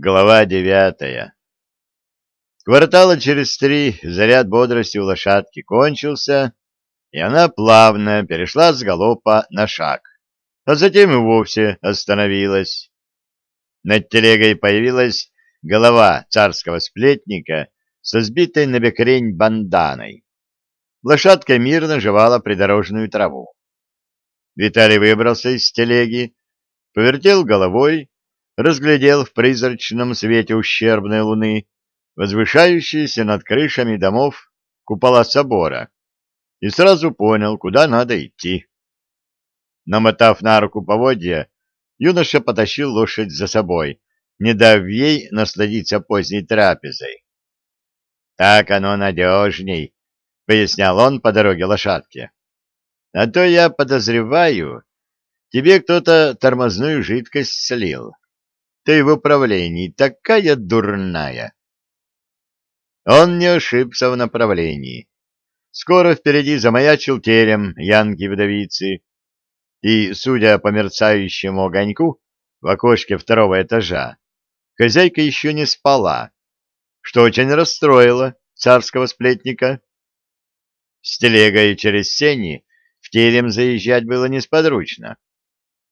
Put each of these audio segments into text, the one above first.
Глава девятая Квартала через три заряд бодрости у лошадки кончился, и она плавно перешла с галопа на шаг, а затем и вовсе остановилась. Над телегой появилась голова царского сплетника со сбитой на бекрень банданой. Лошадка мирно жевала придорожную траву. Виталий выбрался из телеги, повертел головой, разглядел в призрачном свете ущербной луны возвышающиеся над крышами домов купола собора и сразу понял, куда надо идти. Намотав на руку поводья, юноша потащил лошадь за собой, не дав ей насладиться поздней трапезой. «Так оно надежней», — пояснял он по дороге лошадке. «А то я подозреваю, тебе кто-то тормозную жидкость слил». Ты в управлении такая дурная. Он не ошибся в направлении. Скоро впереди замаячил терем Янки-вдовицы, и, судя по мерцающему огоньку в окошке второго этажа, хозяйка еще не спала, что очень расстроило царского сплетника. С телегой через сени в терем заезжать было несподручно,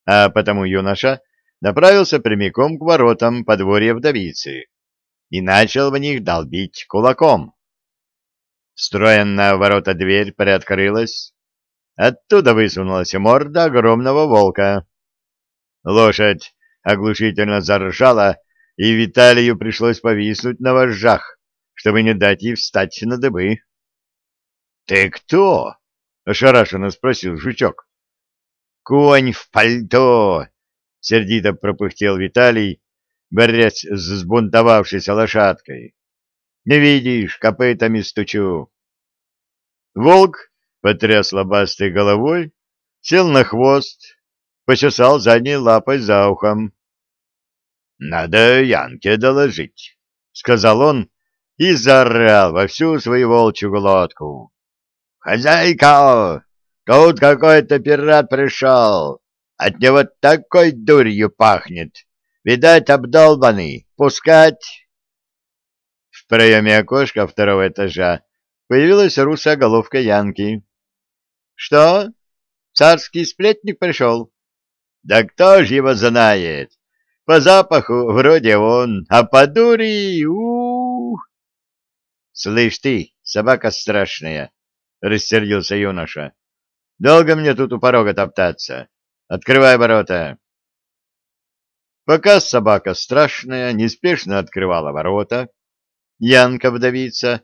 а потому юноша направился прямиком к воротам подворья вдовицы и начал в них долбить кулаком. Встроенная в ворота дверь приоткрылась. Оттуда высунулась морда огромного волка. Лошадь оглушительно заржала, и Виталию пришлось повиснуть на вожжах, чтобы не дать ей встать на дыбы. — Ты кто? — ошарашенно спросил жучок. — Конь в пальто! — сердито пропыхтел Виталий, борясь с взбунтовавшейся лошадкой. — Не видишь, копытами стучу. Волк потряс лобастой головой, сел на хвост, почесал задней лапой за ухом. — Надо Янке доложить, — сказал он и заорал во всю свою волчью глотку. — Хозяйка, тут какой-то пират пришел. От него такой дурью пахнет. Видать, обдолбанный. Пускать. В проеме окошка второго этажа появилась русая головка Янки. — Что? Царский сплетник пришел? — Да кто ж его знает? По запаху вроде он, а по дури... у, Слышь ты, собака страшная! — рассердился юноша. — Долго мне тут у порога топтаться? Открывай ворота. Пока собака страшная неспешно открывала ворота, Янка-вдовица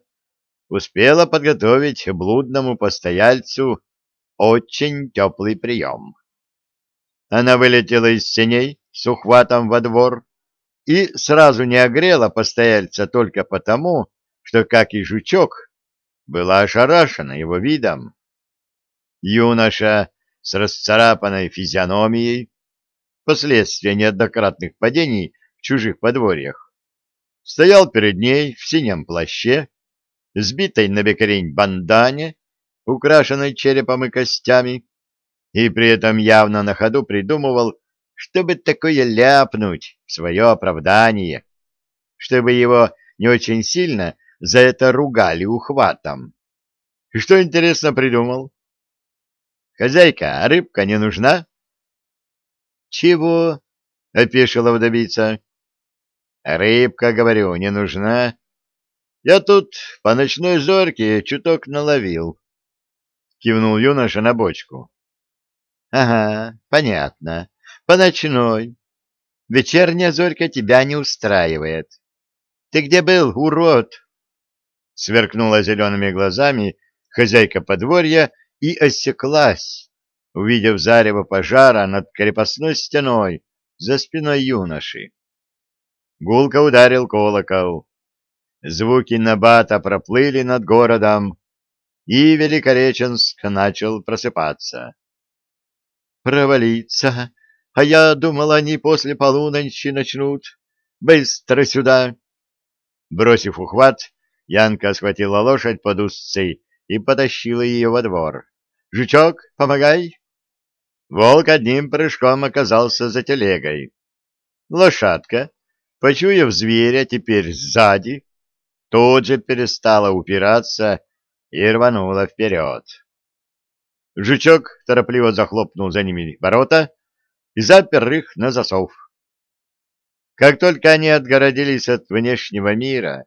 успела подготовить блудному постояльцу очень теплый прием. Она вылетела из сеней с ухватом во двор и сразу не огрела постояльца только потому, что, как и жучок, была ошарашена его видом. Юноша с расцарапанной физиономией, последствия неоднократных падений в чужих подворьях, стоял перед ней в синем плаще, сбитой на бекрень бандане, украшенной черепом и костями, и при этом явно на ходу придумывал, чтобы такое ляпнуть в свое оправдание, чтобы его не очень сильно за это ругали ухватом. И что интересно придумал? Хозяйка, а рыбка не нужна? Чего? опешила вдовица. Рыбка, говорю, не нужна. Я тут по ночной зорьке чуток наловил. Кивнул юноша на бочку. Ага, понятно. По ночной. Вечерняя зорька тебя не устраивает. Ты где был, урод? Сверкнула зелеными глазами хозяйка подворья и осеклась, увидев зарево пожара над крепостной стеной за спиной юноши. Гулко ударил колокол. Звуки набата проплыли над городом, и Великореченск начал просыпаться. «Провалиться! А я думал, они после полуночи начнут. Быстро сюда!» Бросив ухват, Янка схватила лошадь под узцы и потащила ее во двор. Жучок, помогай!» Волк одним прыжком оказался за телегой. Лошадка, почуяв зверя теперь сзади, тут же перестала упираться и рванула вперед. Жучок торопливо захлопнул за ними ворота и запер их на засов. Как только они отгородились от внешнего мира,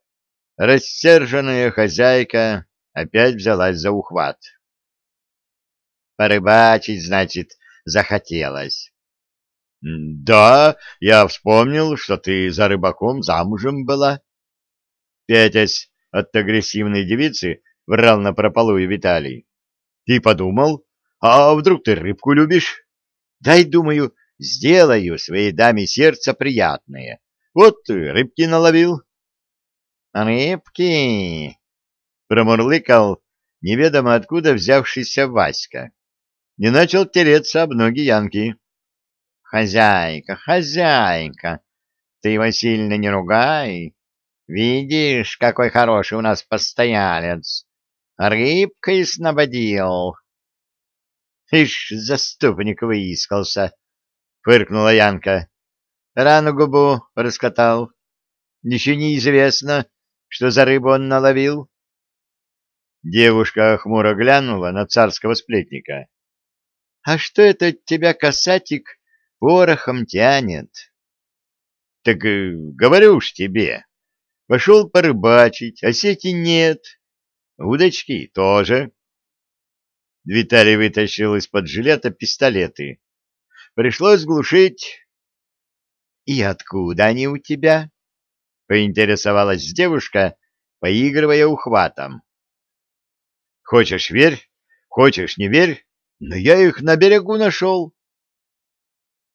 рассерженная хозяйка опять взялась за ухват. Порыбачить, значит, захотелось. — Да, я вспомнил, что ты за рыбаком замужем была. Пятясь от агрессивной девицы, врал на прополую Виталий. — Ты подумал, а вдруг ты рыбку любишь? Дай, думаю, сделаю своей даме сердце приятное. Вот рыбки наловил. Рыбки! Промурлыкал неведомо откуда взявшийся Васька. Не начал тереться об ноги Янки. Хозяйка, хозяйка, ты его сильно не ругай. Видишь, какой хороший у нас постоялец. Рыбкой снабодил. Ишь, заступник выискался, — фыркнула Янка. Рану губу раскатал. Еще неизвестно, что за рыбу он наловил. Девушка хмуро глянула на царского сплетника. — А что это от тебя, касатик, порохом тянет? — Так э, говорю ж тебе. Пошел порыбачить, а сети нет. Удочки тоже. Виталий вытащил из-под жилета пистолеты. Пришлось глушить. — И откуда они у тебя? — поинтересовалась девушка, поигрывая ухватом. — Хочешь — верь, хочешь — не верь, но я их на берегу нашел.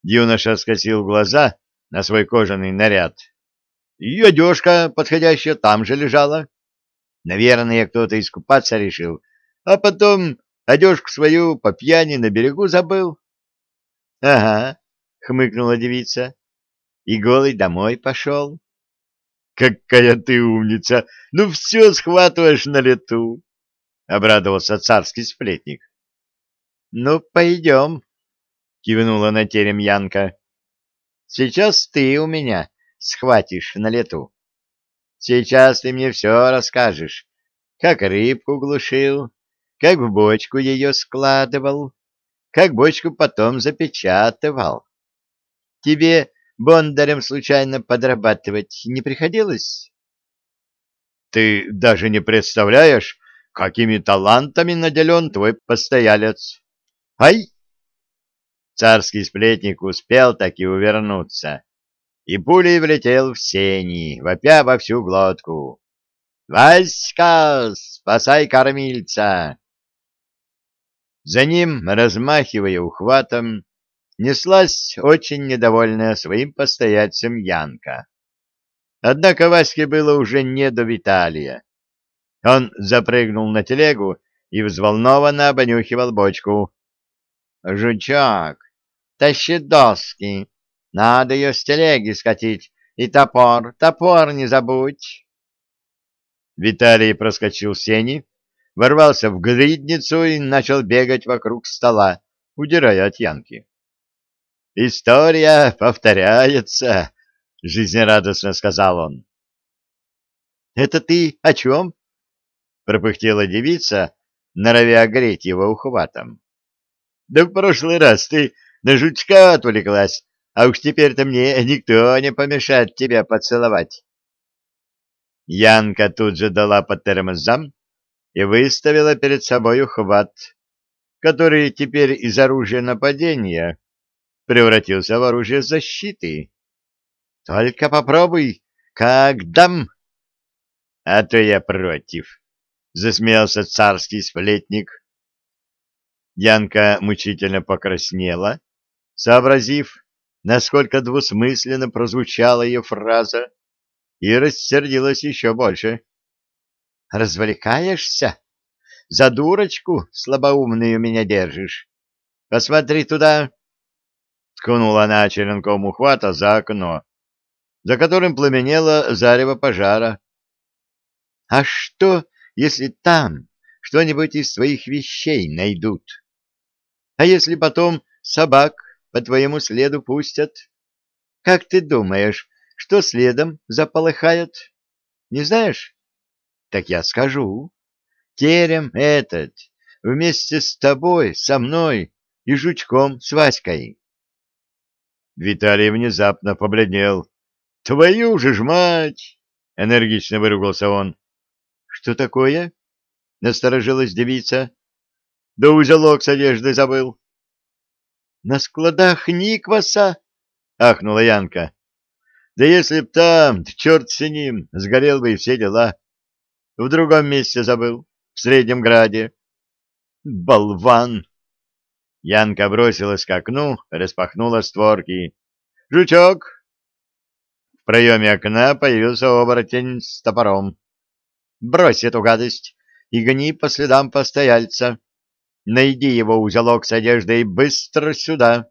Юноша скосил глаза на свой кожаный наряд. И одежка подходящая там же лежала. Наверное, кто-то искупаться решил, а потом Одежку свою по пьяни на берегу забыл. — Ага, — хмыкнула девица. — И голый домой пошел. — Какая ты умница! Ну все схватываешь на лету! — обрадовался царский сплетник. — Ну, пойдем, — кивнула на терем Янка. — Сейчас ты у меня схватишь на лету. Сейчас ты мне все расскажешь, как рыбку глушил, как в бочку ее складывал, как бочку потом запечатывал. Тебе бондарем случайно подрабатывать не приходилось? Ты даже не представляешь, какими талантами наделен твой постоялец. Ай! Царский сплетник успел таки увернуться, и пулей влетел в сени, вопя во всю глотку. «Васька, спасай кормильца!» За ним, размахивая ухватом, неслась очень недовольная своим постояльцем Янка. Однако Ваське было уже не до Виталия. Он запрыгнул на телегу и взволнованно обонюхивал бочку. — Жучок, тащи доски, надо ее с телеги скатить, и топор, топор не забудь. Виталий проскочил сени, ворвался в гридницу и начал бегать вокруг стола, удирая от Янки. «История повторяется», — жизнерадостно сказал он. «Это ты о чем?» — пропыхтела девица, норовя огреть его ухватом. «Да в прошлый раз ты на жучка отвлеклась, а уж теперь-то мне никто не помешает тебя поцеловать». Янка тут же дала по тормозам, и выставила перед собой ухват, который теперь из оружия нападения превратился в оружие защиты. Только попробуй, как дам. А то я против, засмеялся царский сплетник. Янка мучительно покраснела, сообразив, насколько двусмысленно прозвучала ее фраза, и рассердилась еще больше. Развлекаешься? За дурочку слабоумную меня держишь? Посмотри туда. Ткнула она черенком ухвата за окно, за которым пламенело зарево пожара. А что, если там что-нибудь из твоих вещей найдут? А если потом собак по твоему следу пустят? Как ты думаешь, что следом заполыхает? Не знаешь? Так я скажу. Терем этот вместе с тобой, со мной и жучком с Васькой. Виталий внезапно побледнел. «Твою же ж мать!» — энергично выругался он. «Что такое?» — насторожилась девица. «Да узелок с одеждой забыл». «На складах Никваса?» — ахнула Янка. «Да если б там, черт с ним, сгорел бы и все дела. В другом месте забыл, в Среднем Граде». «Болван!» Янка бросилась к окну, распахнула створки. «Жучок!» В проеме окна появился оборотень с топором. «Брось эту гадость и гони по следам постояльца. Найди его узелок с одеждой быстро сюда!»